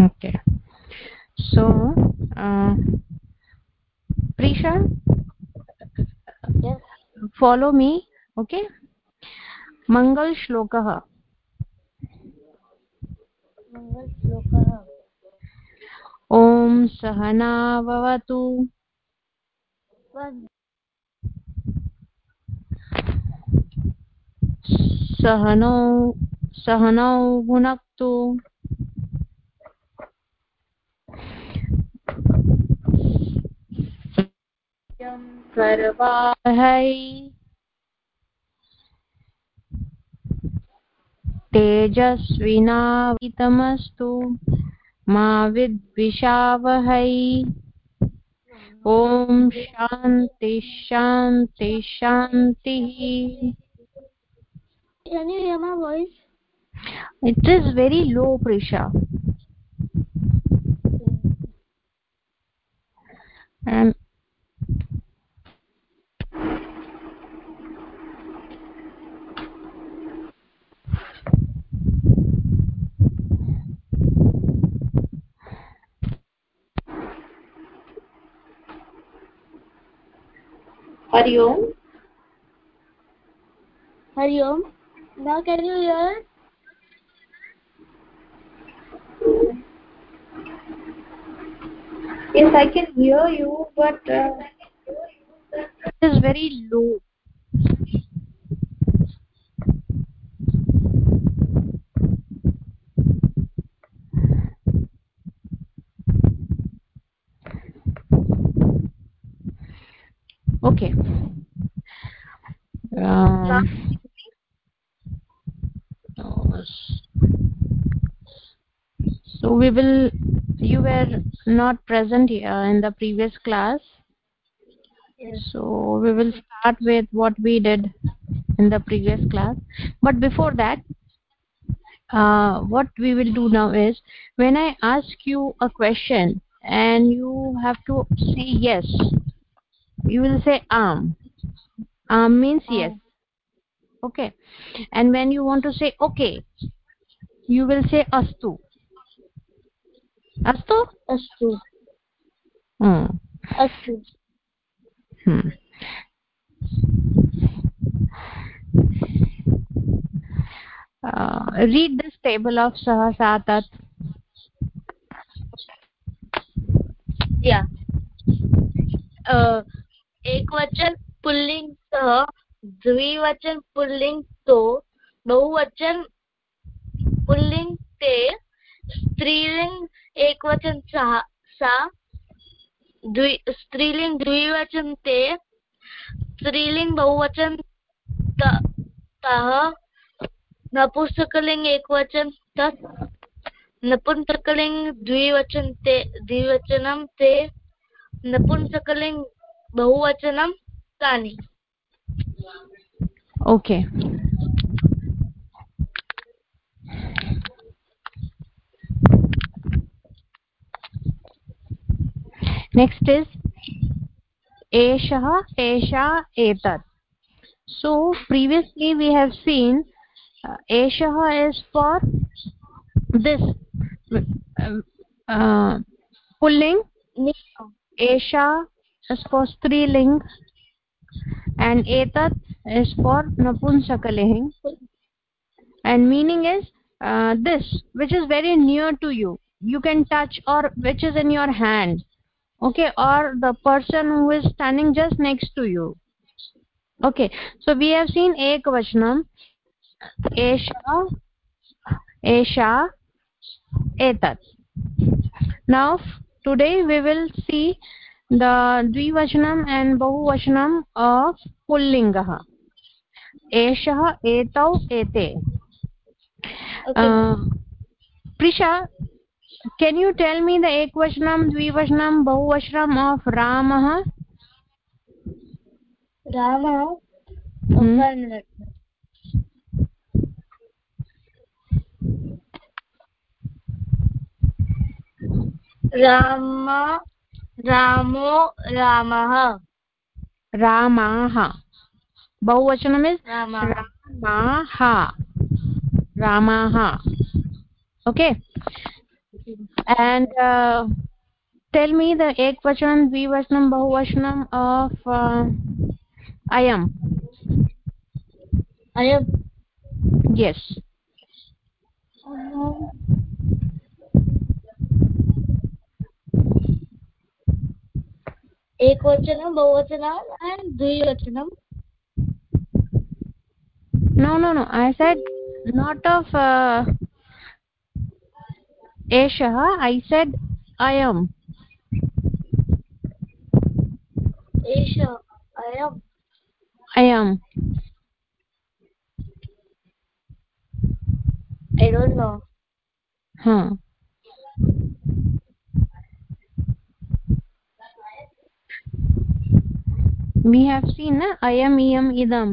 okay so uh, prisha yes follow me okay mangal shlokah mangal shlokah ॐ सहना भवतु सहनौ सहनौ भुनक्तु कार्यं करवाहै तेजस्विनावितमस्तु मा विद्विषावहै। ॐ शान्ति शान्ति शान्तिः। लो प्रिषा ऐ Hari Om Hari Om Can can hear hear yes i can hear you but uh, it is very low. Okay. Um, so we will you were not present here in the previous class yes. so we will start with what we did in the previous class but before that uh, what we will do now is when i ask you a question and you have to say yes you will say am am means oh. yes. Okay. And when you want to say okay you will say astu. Astu? Astu. Hmm. Astu. Hmm. Uh, read this table of sahasatat yeah. Uh, एकवचन पुल्लिंग द्विवचन पुल्लिंग तो बहुवचन pulling ते, स्त्रीलिंग एकवचन सहा सा, द्वि, स्त्रीलिंग द्विवचन ते, स्त्रीलिंग बहुवचन त एकवचन तत् नपुंसकलिंग द्विवचन ते द्विवचनं ते, नपुंसकलिंग बहुवचन तानि। ओके नेक्स्ट् इस् एषः एषा so previously we have seen एषः is for this pulling is for striling and etat is for napunsakaling and meaning is uh, this which is very near to you. You can touch or which is in your hand. Okay or the person who is standing just next to you. Okay so we have seen ekvachanam esha esha etat. Now today we will see the dvivachanam and bahuvachanam of पुल्लिङ्गः। एषः एतौ एते। Prisha can you tell me the ekavachanam dvivachanam bahuvachanam of रामः? रामः हम्म। रामो रामः। रामाः। बहुवचनम् is रामाः। रामाः। Okay and tell me the एकवचनं द्विवचनं बहुवचनम् आफ् अयम् अयम् yes bahuvachanam and dvivachanam no no no i said not of uh, eshah i said ayam esha ayam ayam i don't know huh we have seen na ayam iyam idam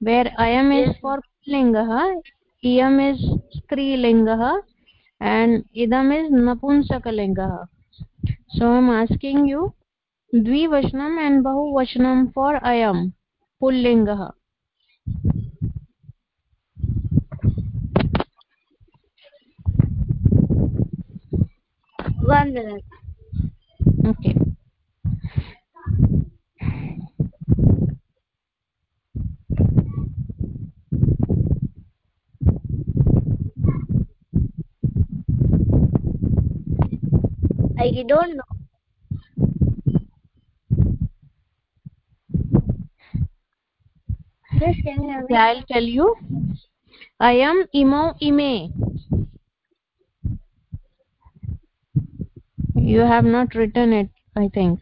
where ayam is Yes. for lingah iyam is strilingah and idam is napunsakalingah so i'm asking you dvivachanam and bahuvachanam for ayam pullingah one minute okay I don't know. I'll tell you. I am Imo Ime. You have not written it, I think.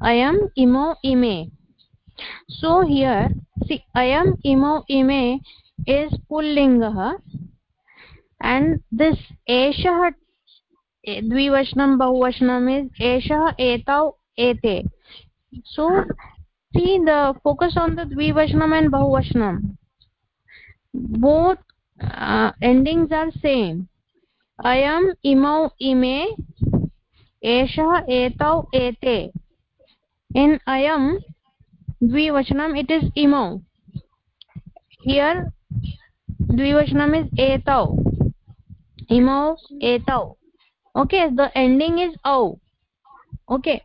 I am Imo Ime. So here, see, I am Imo Ime is Pullingaha and this Esha द्विवचनं बहुवचनम् एषः, एतौ, एते. So see the focus on the द्विवचनम् and बहुवचनं. Both endings are same अयम् इमौ इमे एषः, एतौ, एते. इन् अयं द्विवचनम् इट् इस् इमौ हियर् द्विवचनम् इस् एतौ. इमौ एतौ. Okay the ending is au. Okay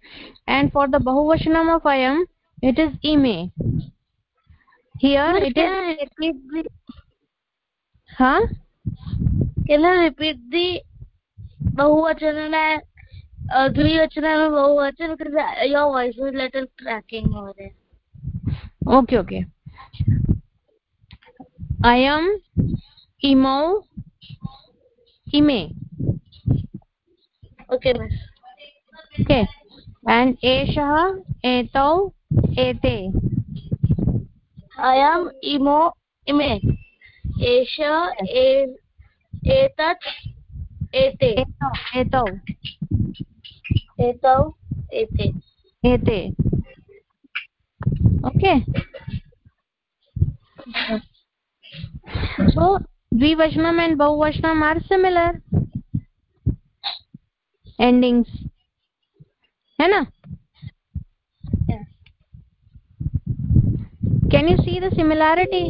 and for the bahuvachanam of ayam it is ime here it is repeat the huh? can I repeat the bahuvachan and uh, dvivachan and bahuvachan because uh, your voice was little cracking over there. okay okay. Ayam imau ime Eshah etau ete I am imo ime. Esha e etat ete etau etau etau ete. ete okay so dvivachanam and bahuvachanam are similar endings. है ना? Yes. can you see the similarity?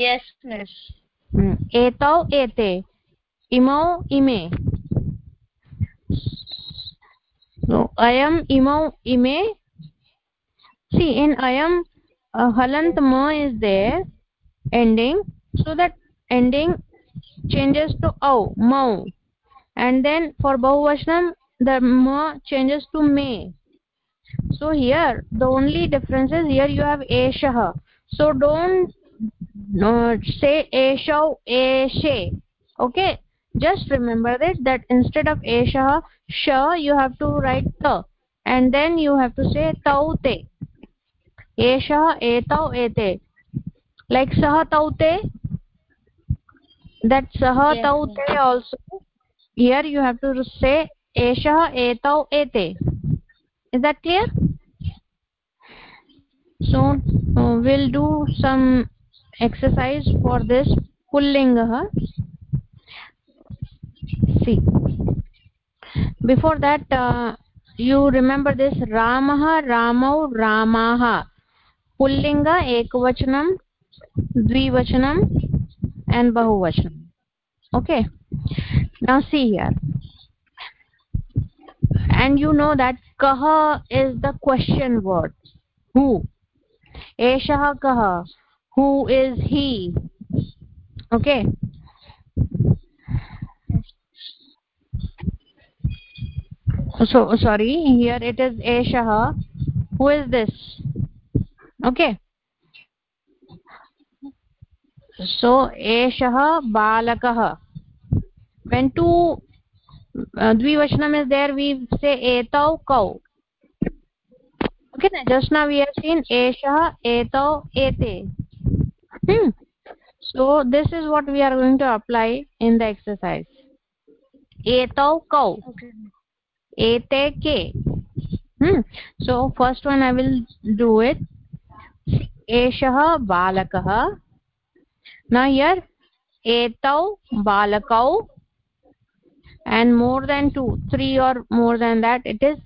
Yes, miss. Hmm. etau ete. Imau ime. So ayam imau ime. See in ayam uh, halant ma is there ending. So that ending changes to au mau and then for bahuvachanam the ma changes to me. So here the only difference is here you have eshah. So don't uh, say eshau eshe. Okay? Just remember this that instead of eshah sha you have to write ta and then you have to say taute eshah etau ete. Like sah taute that sah Yes, taute also here you have to say एषः एतौ एते is that clear so will do some exercise for this पुल्लिङ्गः see before that you remember this रामः रामौ रामाः पुल्लिङ्ग एकवचनं द्विवचनम् and बहुवचनम् okay. Now see here. And you know that kaha is the question word. Who? Eshah kaha. Who is he? Okay. So sorry here it is eshah who is this? Okay. So eshah balakah when two uh, dvivachanam is there we say etau kau okay na just now we have seen eshah etau ete hmm. so this is what we are going to apply in the exercise etau kau okay. ete ke hmm. so first one i will do it eshah balakah now here etau balakau and more than two three or more than that it is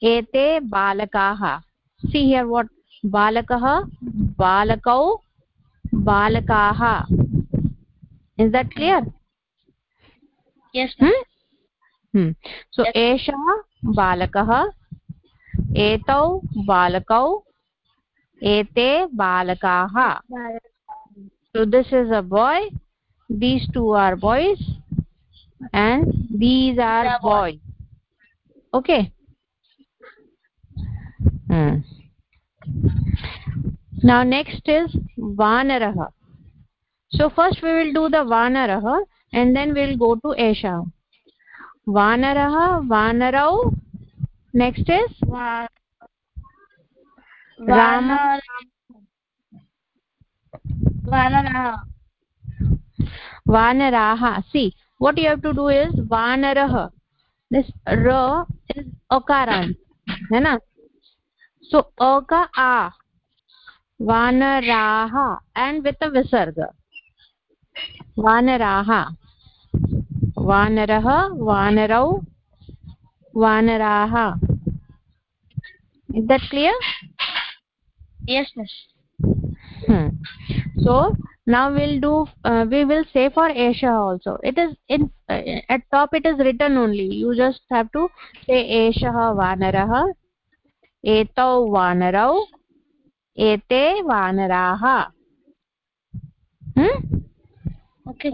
ete balakaha. See here what balakah balakau balakaha. Is that clear? Yes hmm? hmm. so balakah etau balakau ete balakaha. So this is a boy. These two are boys and these are the boys. okay. Hmm. now next is vanarah so first we will do the vanarah and then we'll go to esha vanarah vanarau. Next is? Va rama. Vanarah vanaraha. See what you have to do is vanarah this ra is akarant hai na so a ka a vanaraha and with a visarga vanaraha vanarah vanarau vanaraha is that clear yes miss hmm. Now we'll do uh, we will say for esha also it is in uh, at top it is written only you just have to say eshah vanarah etau vanarau ete vanaraha hmm okay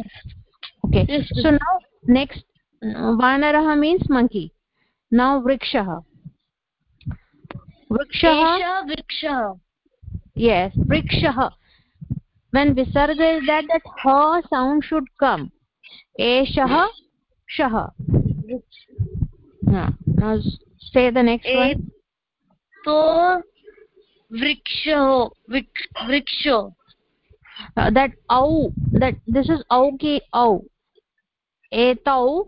okay yes, so now next vanarah means monkey now vrikshah vrikshah vrikshah yes vrikshah when visarga is that that ha sound should come. Eshah shah now, now say the next e one. to vriksho vriksho. Uh, that au that this is au ki au. Etau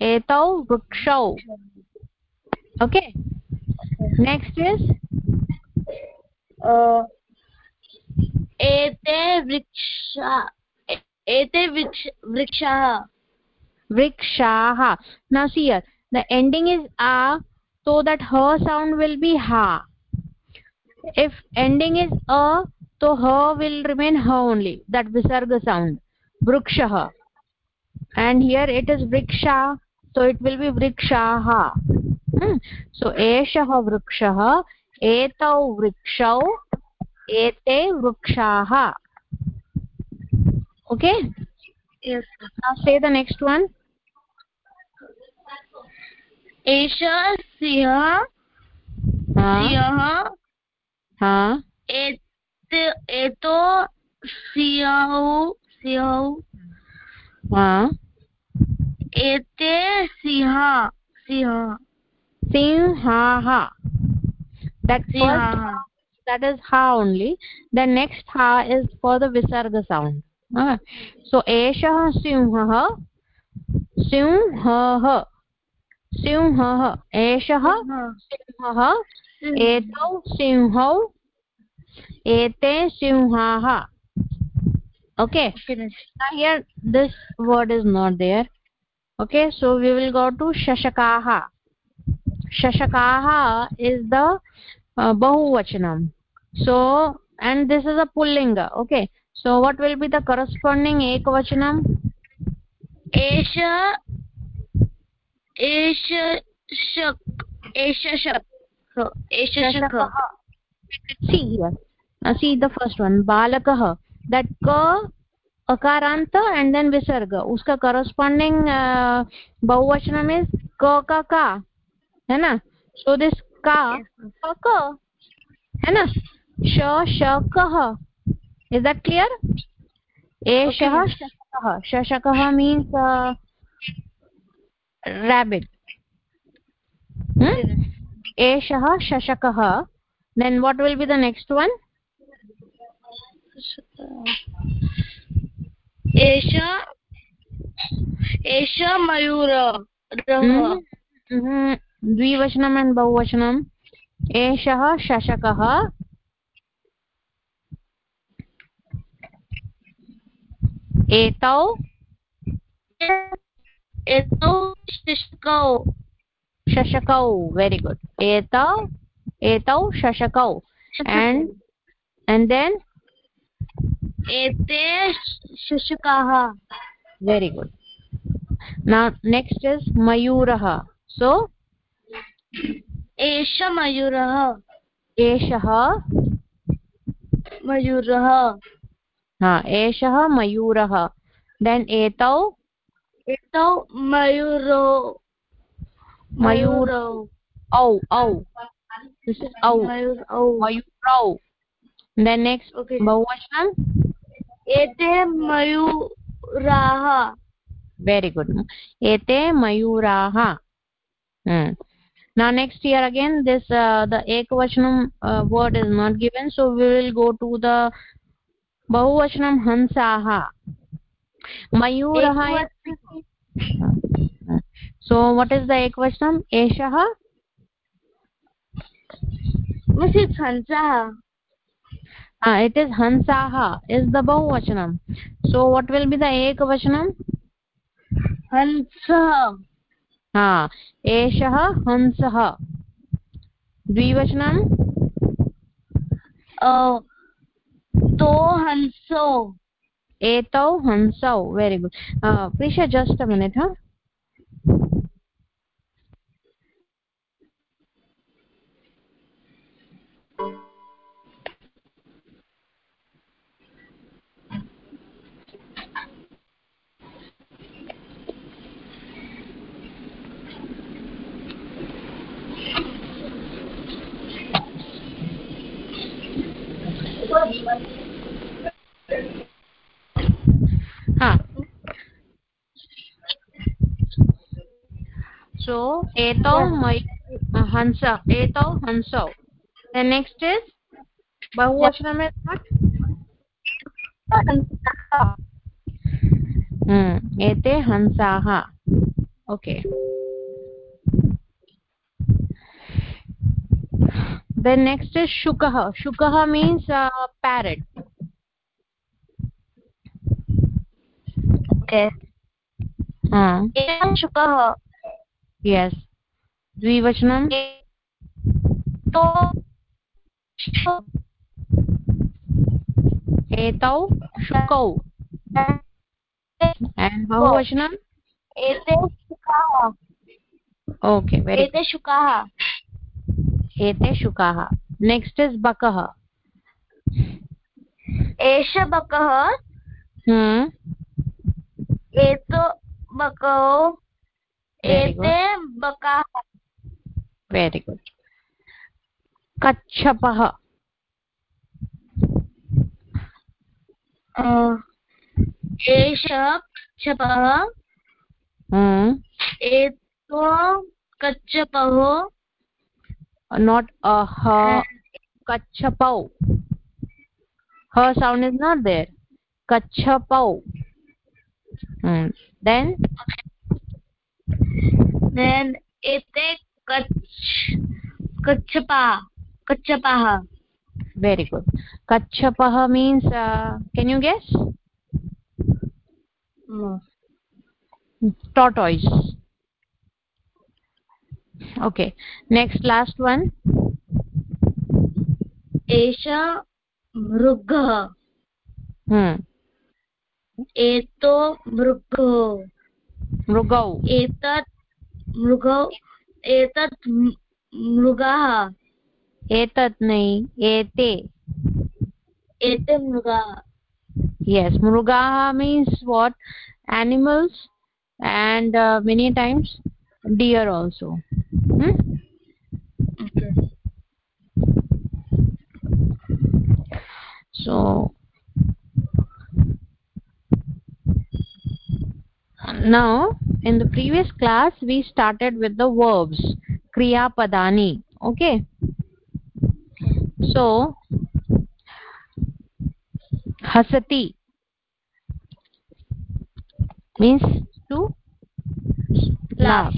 etau vrikshau. Okay. Next is? Uh एते वृक्षाः वृक्षाः न सियर् the ending is आ so that ह sound will be हा if ending is अ तो ह विल् रिमेन् ह ओन्ली दट् विसर्ग सौण्ड् वृक्षः एण्ड् हियर् इट् इस् वृक्षा सो इट् विल् बि वृक्षाः सो एषः वृक्षः एतौ वृक्षौ एते वृक्षाः। ओके से द नेक्स्ट् वन् एषा सिंह एतो सिंहौ सिंहौ। एते Sinha Sinha. सिंहाः। that is ha only. The next ha is for the visarga sound. Uh, so eshah simhah simhah simhah eshah simhah etau simhau ete simhaha okay. Now here this word is not there. Okay so we will go to shashakaha. Shashakaha is the uh, bahuvachanam. So and this is a pullinga okay so what will be the corresponding ekvachanam एष एष शक् एष शक् एष शक् see here now see the first one balakah that ka akaranta and then visarga uska corresponding uh, bahuvachanam is ka ka ka hai na so this ka ka ka hai is that clear eshah shakah shashakah means uh, rabbit hmm? eshah shashakah then what will be the next one एष एष मयूर द्विवचनम् and बहुवचनम् एषः शशकः एतौ एतौ शिष्कौ शशकौ very good एतौ एतौ शशकौ and and then एते शुशुकाः very good now next is mayurah so? एष मयूरः एषः मयूरः एषः मयूरः देन् एतौ एतौ मयूरो मयूरौ औ औ औ मयूर next Okay. bahuvachanam एते मयूराः very good ete mayuraha hmm. now next here again this uh, the ekvachanam uh, word is not given so we will go to the बहुवचन हंसाः। मयूर सो वट् इज़ द एक एकवचनं? एषः? इट इज़ हंसाः। Is the बहुवचन। So what will be the एकवचनं? हंसः। ah, हा हंस। हंसः तो हंसो। एतौ हंसौ very good Preesha just a minute huh. so etau my uh, hansa. Etau hansau the next is? By is what hmm. Ete hansaha okay. Then next is shukah shukah means uh, parrot okay ha एवं शुकः yes द्विवचनं तो एतौ शुकौ and बहुवचनं एते शुकाः okay very शुकाः good एते शुकाः। Next is बकः। एष बकः। हम्म। एतो बको। एते बकाः। Very good कच्छपः। एष कच्छपः। हम्म। एतो कच्छपः। Not a ha kachapau her sound is not there kachapau hmm. then then एते Kutch कच्छपा कच्छपाः very good kachapah means uh, can you guess no. tortoise okay next last one एष मृगः hmm एतो मृगः मृगौ एतत् मृगौ एतत् मृगाः एतत् नै एते एते मृगाः yes mrugaha means what animals and uh, many times Deer also. Hmm? okay. so now in the previous class we started with the verbs. Kriya padani. Okay? So hasati. Means to laugh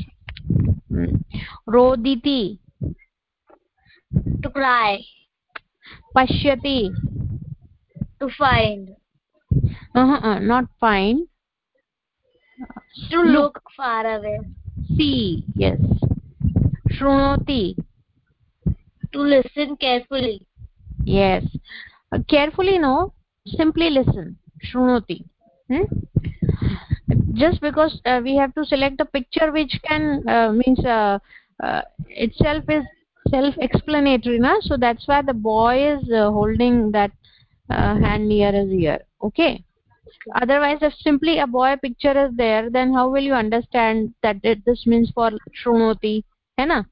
रोदिति। To cry पश्यति। To find not find to look far away see yes शृणोति। To listen carefully yes carefully no simply listen शृणोति। Hmm just because uh, we have to select a picture which can uh, means uh, uh, itself is self explanatory na? So that's why the boy is uh, holding that uh, hand near his ear okay? Otherwise if simply a boy picture is there then how will you understand that it, this means for shrunoti hai na?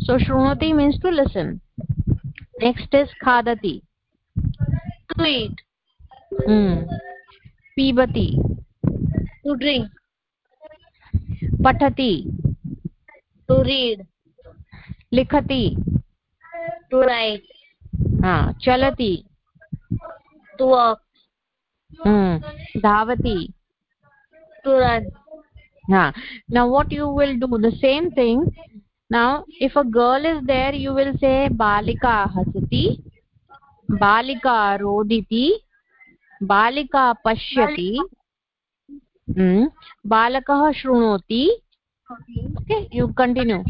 So shrunoti means to listen. Next is khadati. To eat hmm. Pibati to drink patati to read likhati to write ha chalati to walk hmm dhavati to run ha now what you will do the same thing now if a girl is there you will say balika hasati balika roditi balika pashyati hmm balakah shrunoti okay you continue.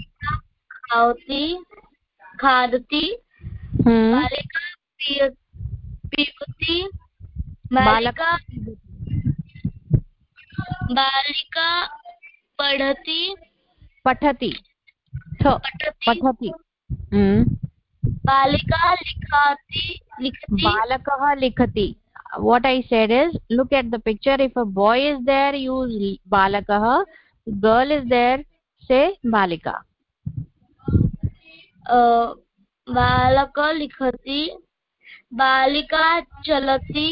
खावति खादति hmm बालिका पीबति बालिका बालिका पठति। पठति। पठति। बालिका लिखति लिखति। बालकः लिखति। what i said is look at the picture if a boy is there use balakah girl is there say balika बालक लिखति बालिका चलति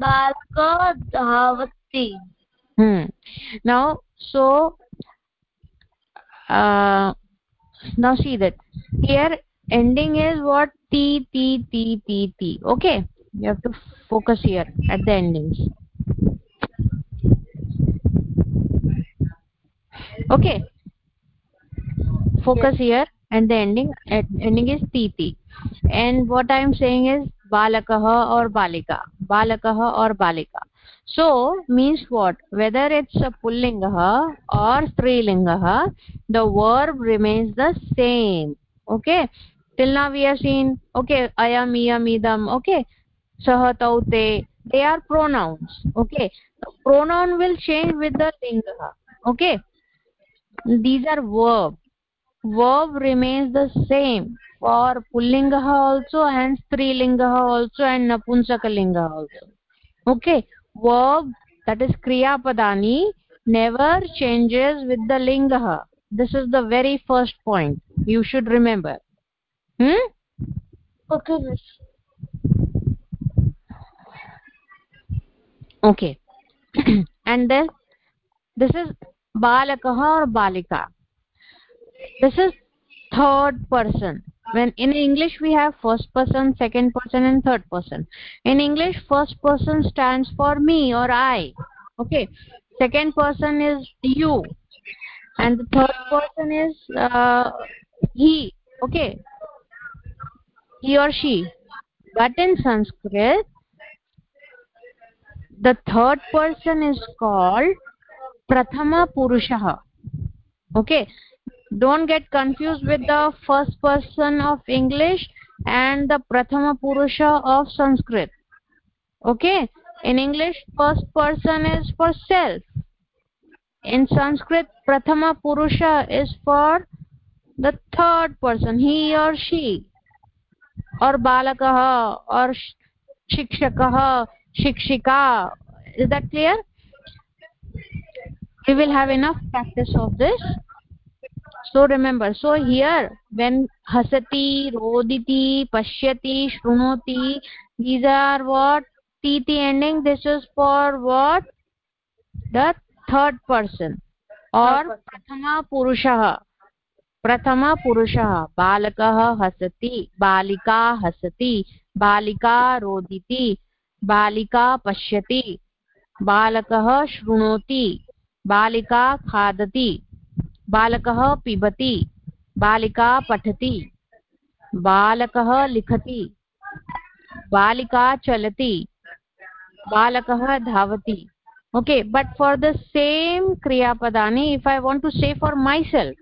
बालक धावति now so uh, now see that here ending is what t t t t t okay You have to focus here at the endings okay. Focus here and the ending. Ending is titi and what i am saying is balakah or balika. Balakah or balika. So means what? Whether it's a pullinga or strilinga the verb remains the same. Okay? Till now we have seen okay ayam iyam idam. Okay sah they are pronouns okay? Pronoun will change with the linga okay? These are verb. Verb remains the same for pullinga also and strilinga also and napunsakalinga also okay? Verb that is kriya padani never changes with the linga. This is the very first point. You should remember. Hmm? Okay okay. And then this is balakah or balika. This is third person. When in english we have first person second person and third person. In english first person stands for me or i. Okay. Second person is you. And the third person is uh, he. Okay. He or she. But in sanskrit the third person is called prathama purushah okay? Don't get confused with the first person of english and the prathama purusha of sanskrit. Okay? In english first person is for self. In sanskrit prathama purusha is for the third person he or she. Or balakah or shikshakah शिक्षिका is that clear you will have enough practice of this so remember so here when हसती रोदिती पश्यती शुणोती these are what टीती ending this is for what the third person और प्रथम पुरुष प्रथमा पुरुष बालक हसती बालिका हसती बालिका रोदिती बालिका पश्यति। बालकः शृणोति। बालिका खादति। बालकः पिबति। बालिका पठति। बालकः लिखति। बालिका चलति। बालकः धावति। Okay but for the same क्रियापदानि if I want to say for for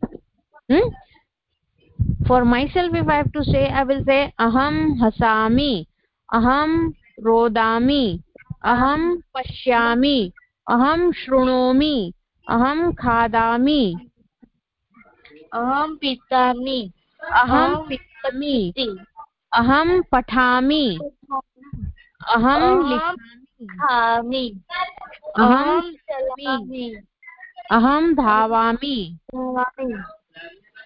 for myself if I have to say I will से अहं हसामि अहं रोदामि। अहं पश्यामि। अहं शृणोमि। अहं खादामि। अहं पितामि अहं पिबामि अहं पठामि। अहं लिखामि। अहं चलामि। अहं धावामि।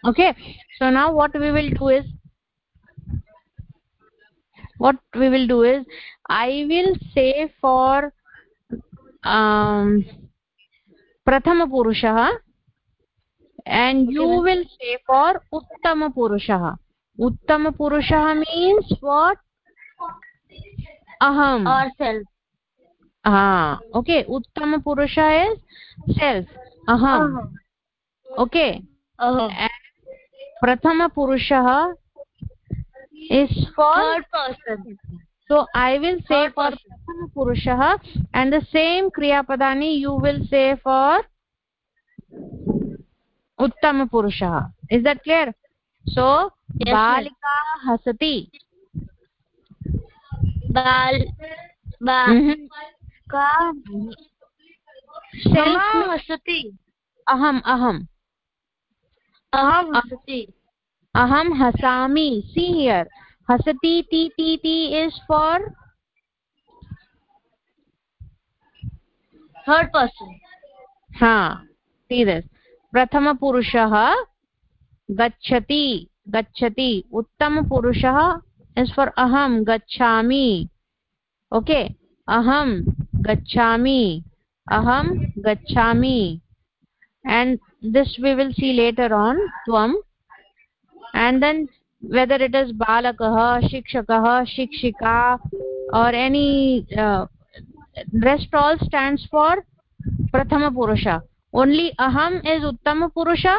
Okay so now what we will do is what we will do is i will say for um prathama purushah and you Okay. will say for uttama purushah uttama purushah means what aham or self ah okay uttama purusha is self aham okay aham prathama purushah is for third person so i will say Third for person. purushah and the same kriya padani you will say for uttama purushah is that clear so Yes, balika hasati बा Mhm. का self हसति aham aham अहं हसति aham hasami see here hasati ti ti ti is for third person ha see this prathama purushah gachati gachati uttam purushah is for aham gachami okay aham gachami aham gachami and this we will see later on tvam and then whether it is balakah shikshakah shikshika or any uh, rest all stands for prathama purusha only aham is uttama purusha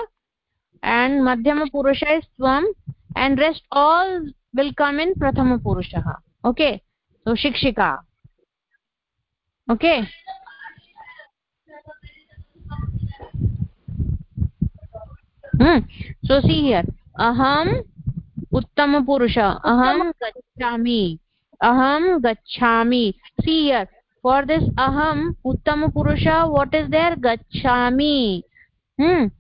and madhyama purusha is tvam and rest all will come in prathama purusha okay so shikshika okay hmm so see here अहम् उत्तमपुरुष अहं गच्छामि। अहं गच्छामि। Seer for this अहम् उत्तमपुरुष what is there गच्छामि। hmm.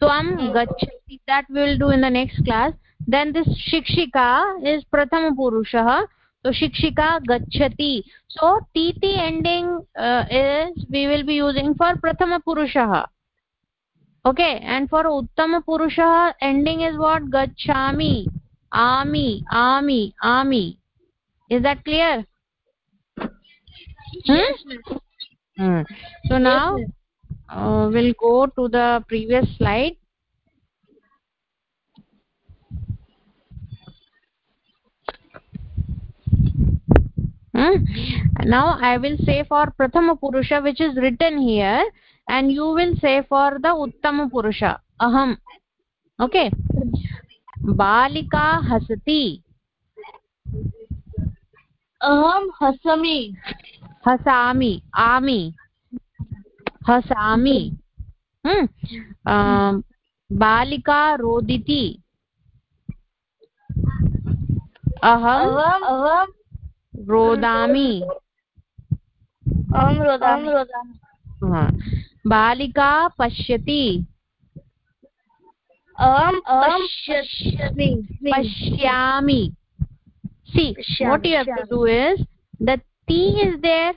त्वं गच्छति। That will do in the next class then this शिक्षिका इस् प्रथमपुरुषः तो शिक्षिका गच्छति। So T T ending is we will be using for प्रथमपुरुषः। Okay and for uttama purushah ending is what? Gachami. Ami ami ami. Is that clear? Hmm? Hmm. so now uh, we'll go to the previous slide. Hmm? now i will say for prathama purusha which is written here and you will say for the uttama purusha aham okay balika hasati हसामि hasami ami hasami hmm um, balika roditi aham अहं रोदामि हाँ, बालिका पश्यति। पश्यामि। See what you have to do is the T is there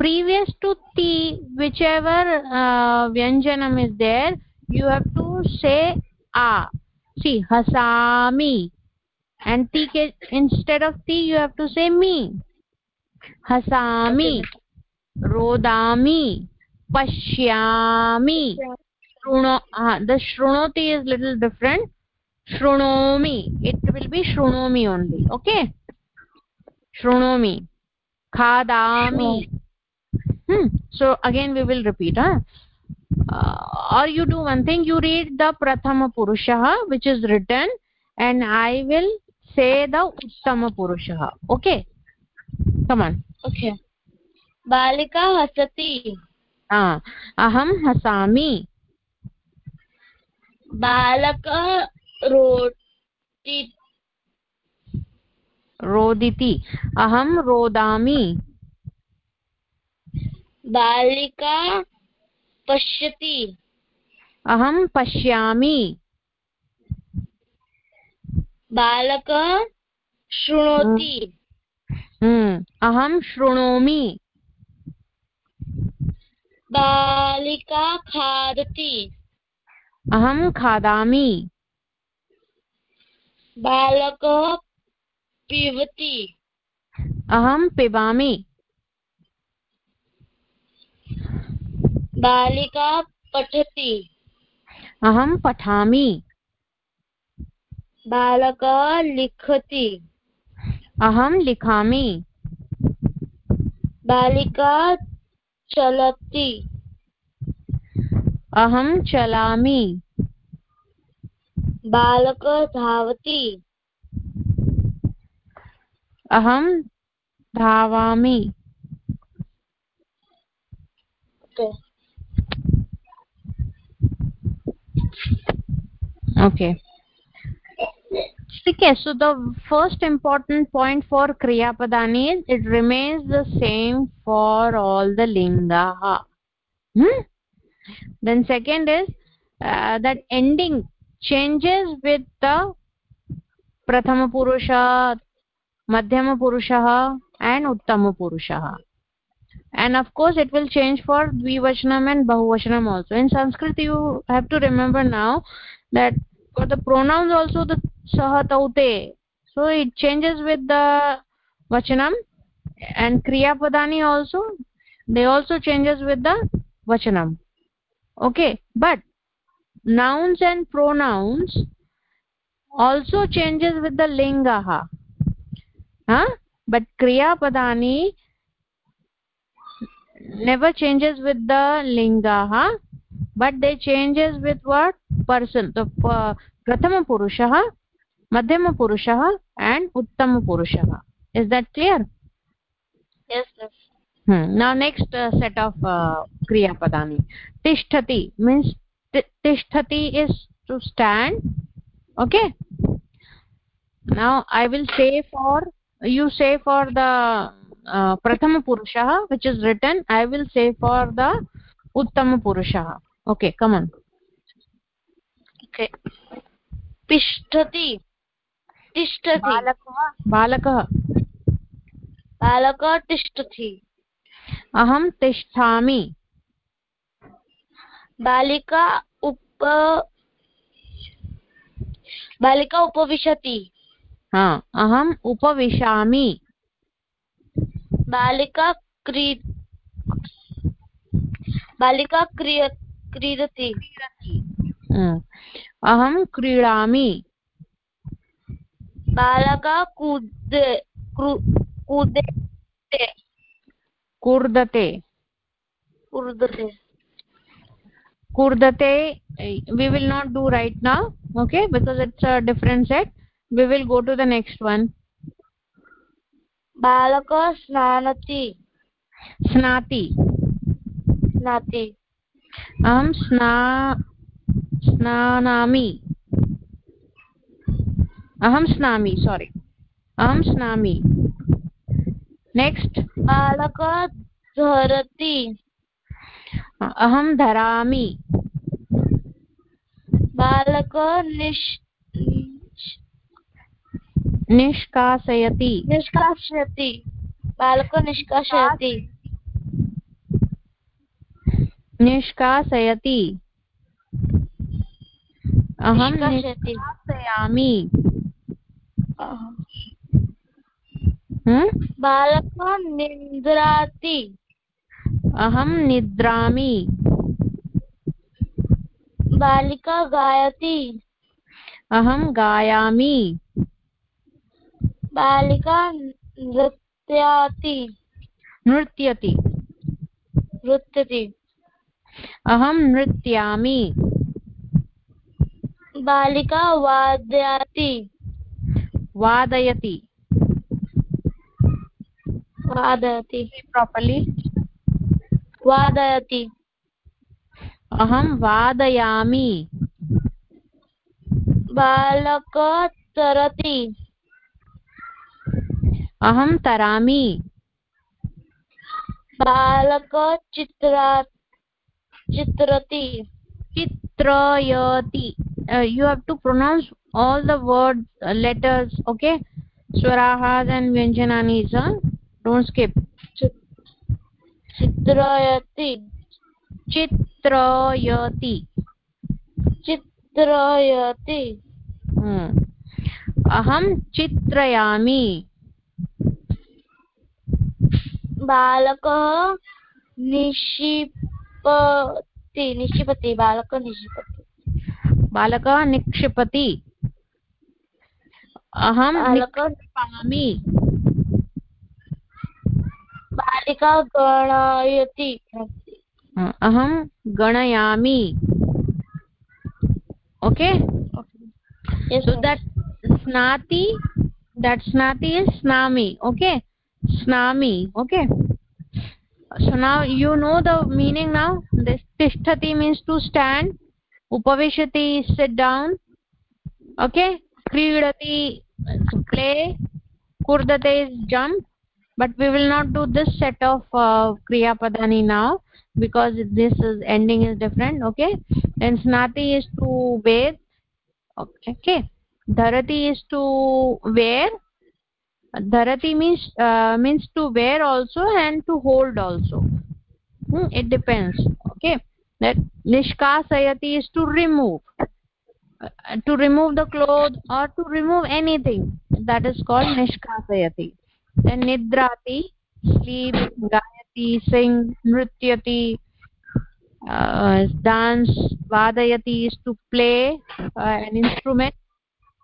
previous to T whichever व्यञ्जनम् is there you have to say uh see हसामि and T के instead of टी you have to say me हसामि रोदामि shruno uh, the shrunoti is little different shrunomi it will be shrunomi only okay shrunomi khadami hmm so again we will repeat huh uh, or you do one thing you read the prathama purushah which is written and i will say the uttama purushah okay come on okay balika hasati aham hasami balaka रोदति। रोदिति अहं रोदामि। बालिका पश्यति। अहं पश्यामि। बालकः शृणोति। हम्म, अहं शृणोमि। बालिका खादति। अहं खादामि। बालकः पिबति। अहं पिबामि। बालिका पठति। अहं पठामि। बालकः लिखति। अहं लिखामि। बालिका चलति। अहं चलामि। बालकः धावति। अहं धावामि। okay okay so the first important point for kriya padani is it remains the same for all the linga. Hmm? then second is uh, that ending changes with the prathama purusha madhyama purusha and uttama purusha. And of course it will change for dvivachanam and bahuvachanam also. In sanskrit you have to remember now that for the pronouns also the sah taute so it changes with the vachanam and kriya padani also they also changes with the vachanam okay but nouns and pronouns also changes with the linga huh but kriya padani never changes with the linga but they changes with what person the uh, prathama purushah मध्यम पुरुषः and उत्तम पुरुषः. Is that clear next set of क्रियापदानि तिष्ठति means तिष्ठति is to stand okay now I will say for you say for the प्रथम पुरुषः which is written I will say for the उत्तम पुरुषः ओके कमन् तिष्ठति balakah balakah बालकः। तिष्ठति। अहं तिष्ठामि। बालिका उप बालिका उपविशति। हा अहम् उपविशामि। बालिका क्री बालिका क्रिय क्रीडति। अहं क्रीडामि। बालका कूद कूदे कूर्दते कूर्दते kurdate we will not do right now okay because it's a different set we will go to the next one बालक स्नानति स्नाति स्नाति अहं स्ना स्नानामि अहं स्नामि सोरि अहं स्नामि। नेक्स्ट् बालक धरति। अहं धरामि। बालक निष् निष्कासयति। निष्कासयति। बालक निष्कासयति। निष्कासयति। अहं निष्कासयामि। बालक निद्राति। अहं निद्रामि। बालिका गायति। अहं गायामि। बालिका नृत्याति। नृत्यति। नृत्यति। अहं नृत्यामि। बालिका वादयाति। वादयति। वादयति। प्रापर्लि वादयति। अहं वादयामि। बालक तरति अहं तरामि। बालक चित्रा चित्रति। चित्रयति। You have to pronounce all the words uh, letters okay swarahas and vyanjanani is huh? don't skip चित्रयति चित्रयति चित्रयति hmm. अहं चित्रयामि बालकः निक्षिपति निक्षिपति बालकः निक्षिपति बालकः निक्षिपति अहं निक्षिपामि बालिका गणयति। अहं गणयामि। ओके? सो दट् स्नाति दट् स्नाति स्नामि okay? स्नामि okay? So now you know the meaning now तिष्ठति मीन्स् टु स्टाण्ड् उपविशति सिट् डौन् ओके? क्रीडति kridati play kurdate is jump but we will not do this set of uh, kriya padani now because this is ending is different okay? Then snati is to bathe okay? Dharati is to wear. Dharati means uh, means to wear also and to hold also. Hmm, it depends okay? That nishkasayati is to remove to remove the clothes or to remove anything. That is called nishkasayati. Then nidrati sleep gayati sing nrityati uh, dance vadayati is to play uh, an instrument.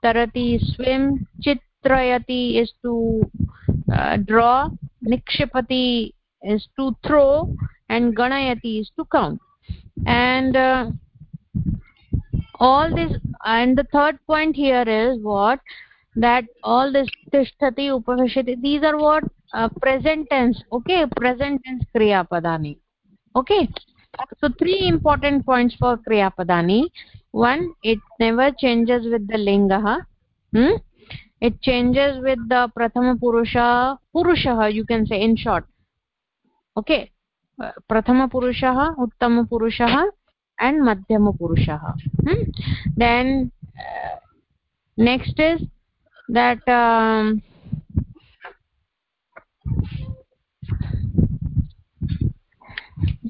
Tarati swim. Chitrayati is to uh, draw. Nikshipati is to throw. And ganayati is to count. And uh, all this and the third point here is what? That all this tishtati upavashati these are what? Uh, present tense. Okay present tense kriya padani okay? So three important points for kriya padani one it never changes with the linga hmm? it changes with the prathama purusha purushah you can say in short. Okay? Prathama purushah uttama purushah and madhyama purushah hmm? then uh, next is that um,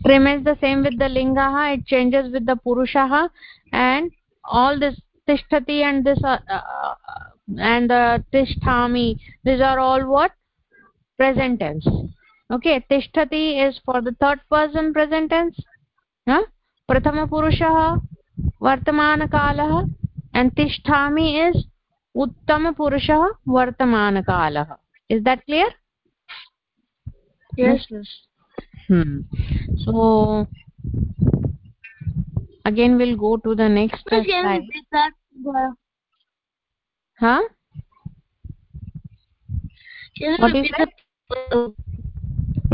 remains the same with the linga it changes with the purusha and all this tishtati and this uh, uh, and the tishtami these are all what present tense okay tishtati is for the third person present tense huh? प्रथम पुरुष वर्तमान काल एंतिष्ठामी is उत्तम पुरुष वर्तमान काल is that clear so again will go to the next हाँ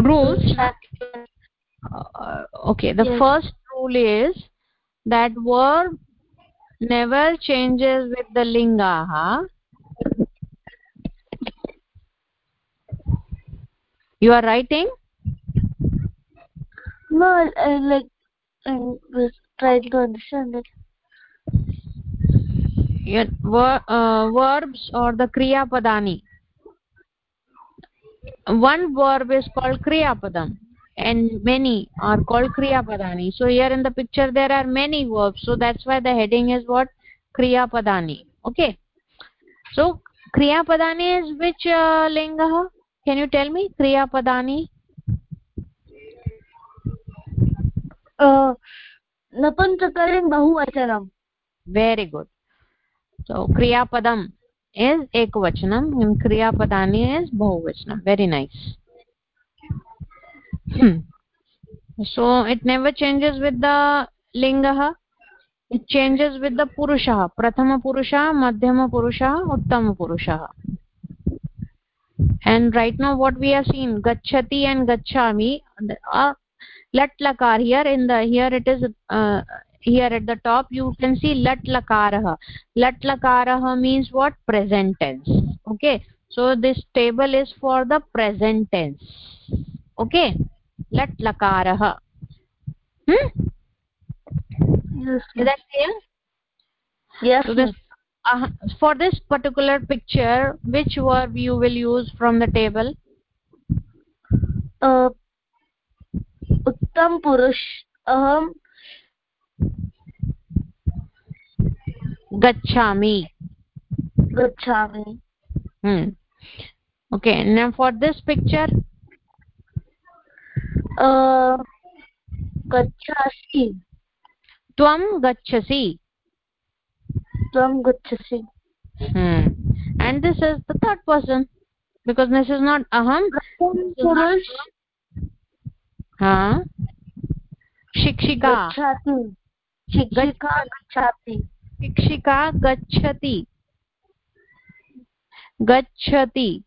rules okay the first rule is that verb never changes with the linga huh? you are writing no I like I'm just trying to understand it. Yeah, ver, uh, verbs or the kriya padani one verb is called kriya padam and many are called kriya padani so here in the picture there are many verbs so that's why the heading is what kriya padani okay so kriya padani is which uh, linga can you tell me kriya padani uh napunsakaling bahuvachanam very good so kriya padam is ekvachanam and kriya padani is bahuvachanam very nice hmm. so it never changes with the linga it changes with the purusha prathama purusha madhyama purusha uttama purusha and right now what we have seen gachati and gachami uh, lat lakar here in the here it is uh, here at the top you can see lat lakarah lat lakarah means what? Present tense. Okay. So this table is for the present tense. Okay लट् लकारः for this particular picture which were you will the table उत्तम पुरुष अहम gachhami gachhami hmm okay now for uh tvam gachasi tvam gachasi hmm and this is the third person because this is not aham purush ha shikshika gachati शिक्षिका गच्छति शिक्षिका गच्छति गच्छति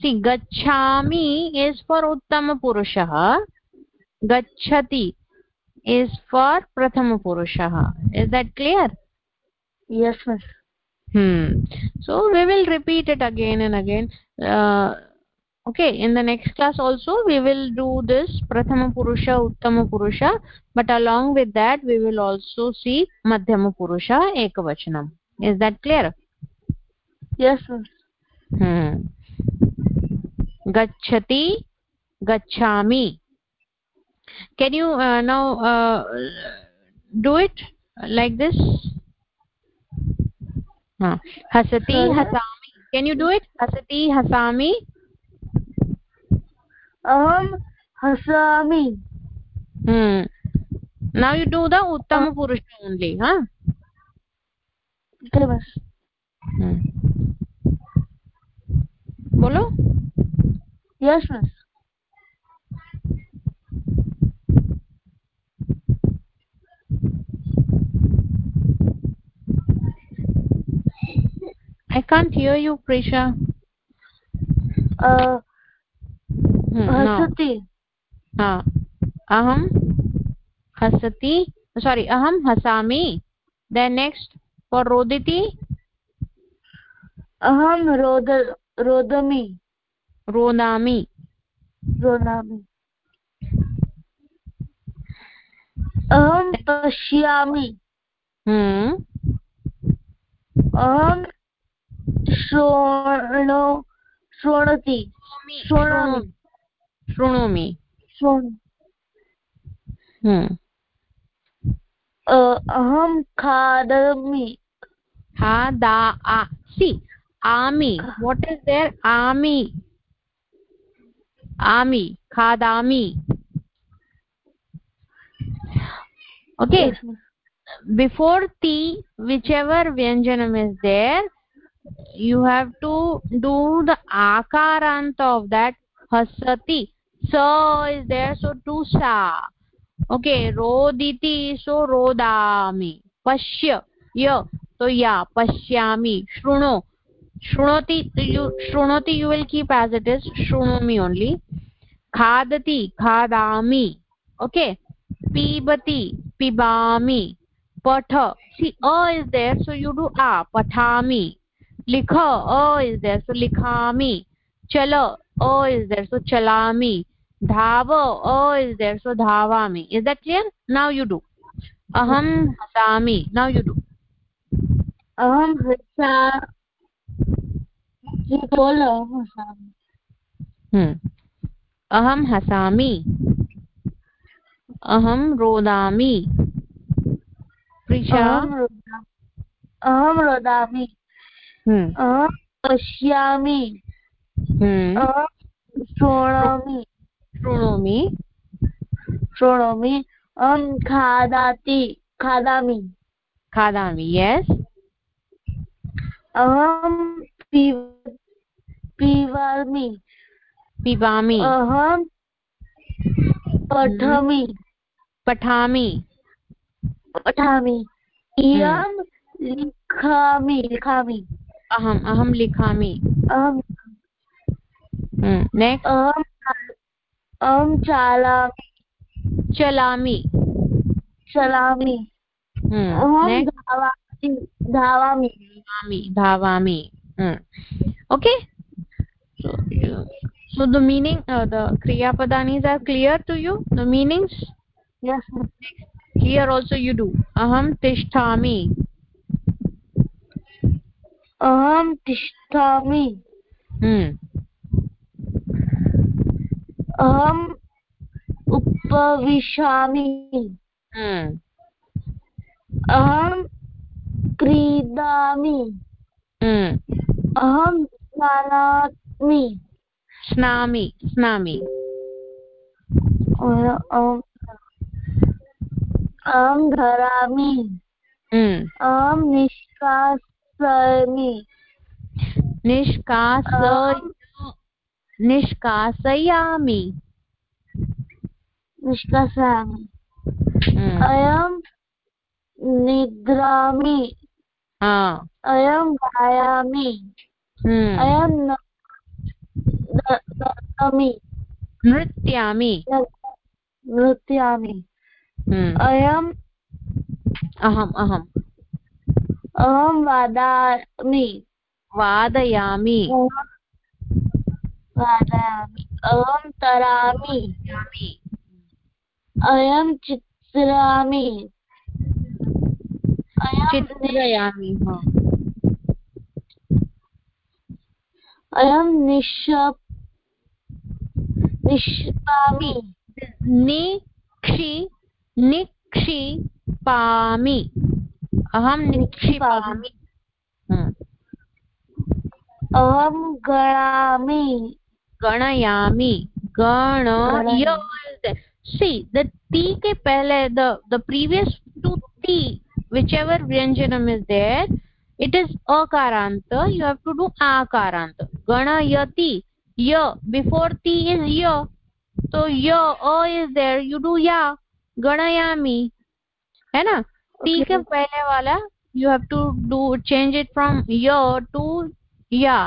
see gachami is for uttama purushah gachati is for prathama purushah is that clear yes miss hmm so we will repeat it again and again uh, okay in the next class also we will do this prathama purusha uttama purusha but along with that we will also see madhyama purusha ekavachanam is that clear yes miss hmm gachati gachami can you uh, now uh, do it like this? Ha hasati hasami. Can you do it? Hasati hasami. Aham hasami. Hmm. Now you do the uttama purusha only huh? Hmm. bolo? Yes miss i can't hear you prisha uh hmm, hasati ha aham hasati sorry aham hasami then next for roditi aham रोदमि rodami रोदामि अहं पश्यामि hmm अहं शृणो शृणोति शृणोमि shrunomi शृण् hmm अ- अहं खादामि see ami what is there ami ami khadami okay Yes, miss. before ti whichever vyanjanam is there you have to do the akarant of that hasati sa is there so to sa okay roditi so rodami pashya ya so ya pashyami shruno shrunoti you shrunoti you will keep as it is shrunomi only khadati khadami okay pibati pibami patha see a is there so you do a pathami लिख अ is there सो लिखामि। चल अ is there so चलामि। धाव अ is there so धावामि। Is that clear now you do अहम हसामि। Now you do अहम हसा हम अहम हसामि। हम्म। अहम रोदामि। प्रिशा? अहम रोदामि। Pashyami hmm aham शृणोमि। शृणोमि। शृणोमि। अहं खादाति। खादामि। खादामि yes अहं पिबामि पिबामि। अहं पठामि। पठामि। पठामि। इयं लिखामि। लिखामि। अहम अहम लिखामि। अहं चालामि। चलामि। चलामि। धावामि धावामि। धावामि okay so the meaning the क्रियापदानि are clear to you the meanings clear also you do अहं तिष्ठामि aham tishtami hmm aham उपविशामि। अहं क्रीडामि अहं स्नानामि। स्नामि स्नामि। अहं धरामि। अहं निष्कासयामि निष्कास निष्कासयामि। निष्कासयामि। अयं निद्रामि। अयं गायामि। अयं नृत्यामि। नृत्यामि नृत्यामि अयम् अहम् अहम्। अहं वादामि। वादयामि। वादयामि अहं तरामि। अयं चित्रयामि चित्रयामि अयं निशप् निष्पामि निक्षि निक्षिपामि अहं निक्षिपामि। हम्म। अहं गणामि। गणयामि। गणय सी द टी के पहले the the previous to T whichever व्यंजनम is there it is अकारांत यू हैव टू डू आकारांत गणयति। य बिफोर टी इज़ य तो य अ इज़ देयर यू डू या। गणयामि। है ना? टी के पहले वाला you have to do change it from य टू या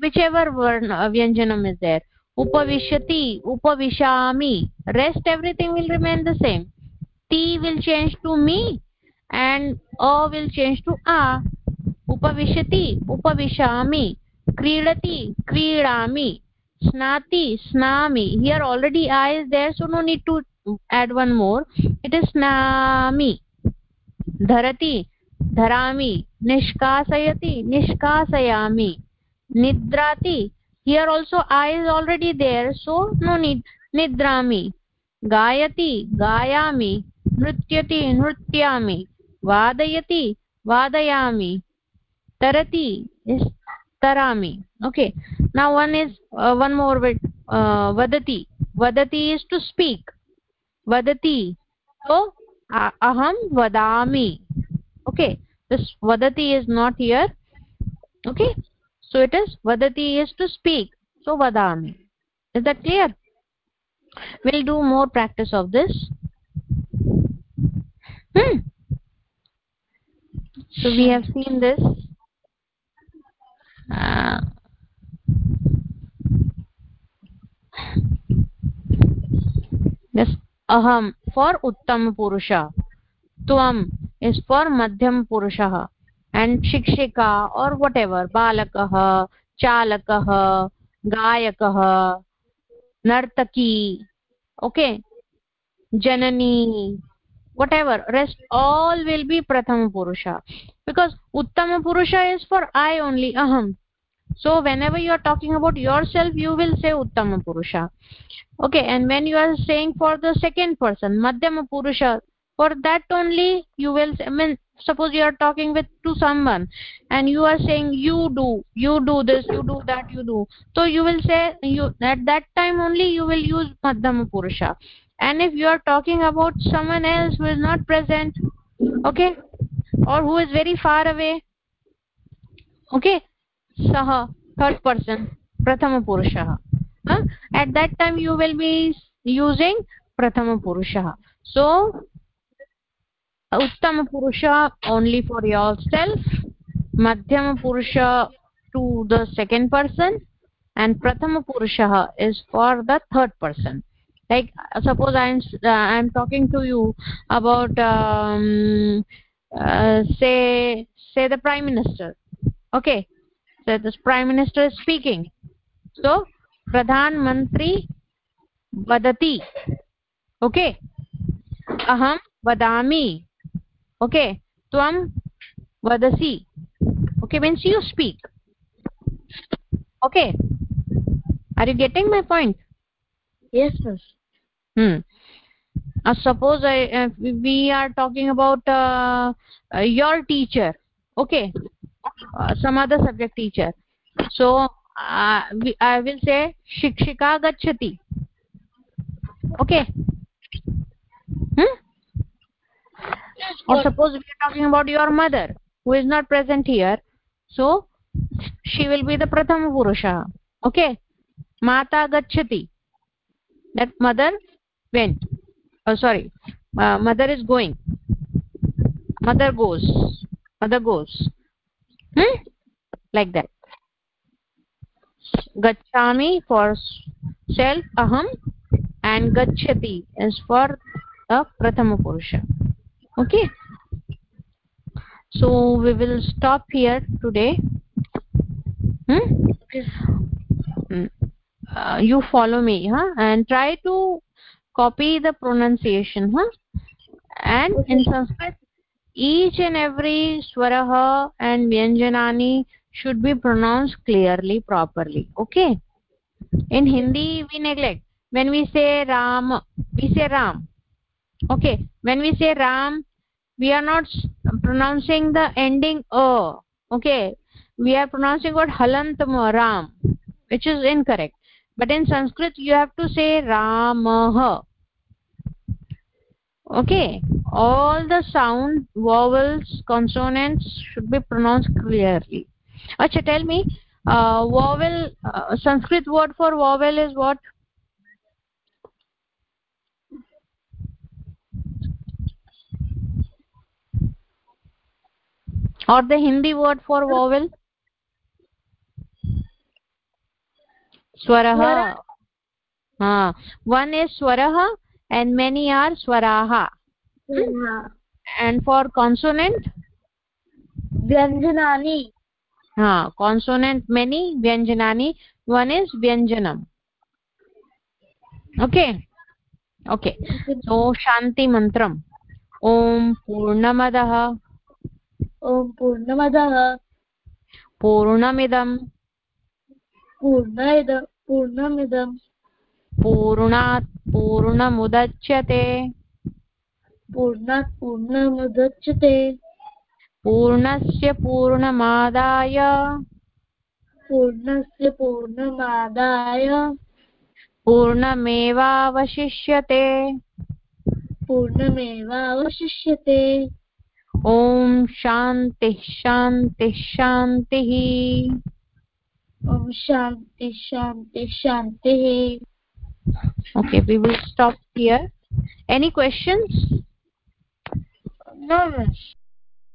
विच एवर वर्ण व्यंजनम इज़ देयर उपविशति उपविशामि. Rest everything will remain the same T will change to me and a will change to आ उपविशति उपविशामि. क्रीडति क्रीडामि. स्नाति स्नामि. Here already I is there so no need to add one more it is snami dharati dharami nishkasayati nishkasayami nidrati here also i is already there so no need nidrami gayati gayami vadayami tarati is tarami okay now one is uh, one more bit uh, vadati vadati is to speak vadati so aham vadami okay this vadati is not here. okay so it is vadati is to speak. So vadami is that clear? We'll do more practice of this. Hmm. So we have seen this. Uh, अहम for उत्तम पुरुष त्वम् is for मध्यम पुरुष and शिक्षिका और वट् ever बालकः, चालकः, गायकः, नर्तकी okay Janani whatever rest all will be प्रथम पुरुष बिकॉज़ उत्तम पुरुष इज़ फॉर आई ओनली अहम so whenever you are talking about yourself you will say uttama purusha. Okay and when you are saying for the second person madhyama purusha for that only you will I mean suppose you are talking with to someone and you are saying you do you do this you do that you do. So you will say you at that time only you will use madhyama purusha. And if you are talking about someone else who is not present okay or who is very far away okay saha third person huh? at that time you will be using prathama purusha so uttama purusha only for yourself madhyama purusha to the second person and prathama purusha is for the third person. Like suppose i am i am talking to you about um, uh, say say the prime minister okay so this prime minister is speaking. So pradhan mantri vadati. Okay. Aham vadami. Okay. Tvam vadasi. Okay means you speak. Okay. Are you getting my point? Yes miss hmm. Uh, suppose I, uh, we are talking about uh, uh, your teacher. Okay some other subject teacher so uh, we, i will say shikshika gachati okay hmm? or suppose we are talking about your mother who is not present here so she will be the prathama purusha okay mata gachati that mother went oh sorry uh, mother is going mother goes mother goes hmm? like that. Gachami for self aham and gachati is for the prathama purusha. Okay? So we will stop here today. Hmm? Hmm. Uh, you follow me huh? And try to copy the pronunciation huh? And in sanskrit each and every swara and vyanjanani should be pronounced clearly properly okay? In hindi we neglect. When we say ram we say ram okay? When we say ram we are not pronouncing the ending a okay? We are pronouncing what? Halantam ram which is incorrect. But in sanskrit you have to say ramah okay all the sound vowels consonants should be pronounced clearly. Acha tell me uh, vowel uh, sanskrit word for vowel is what? Or the hindi word for vowel? Swarah ha one is swarah and many are swaraha. And for consonant व्यञ्जनानि हा consonant many व्यञ्जनानि one is व्यञ्जनम् okay okay so शान्तिमन्त्रम् ॐ पूर्णमदः। ॐ पूर्णमदः। पूर्णमिदम्। पूर्णमिदं पूर्णमिदं पूर्णात् पूर्णमुदच्यते। पूर्ना पूर्णात् पूर्णमुदच्यते। पूर्णस्य पूर्णमादाय। पूर्णस्य पूर्णमादाय। पूर्णमेवावशिष्यते। पूर्णमेवावशिष्यते। ॐ शान्तिः शान्तिः शान्तिः। ॐ शान्ति शान्ति शान्तिः। Okay we will stop here. Any questions? No miss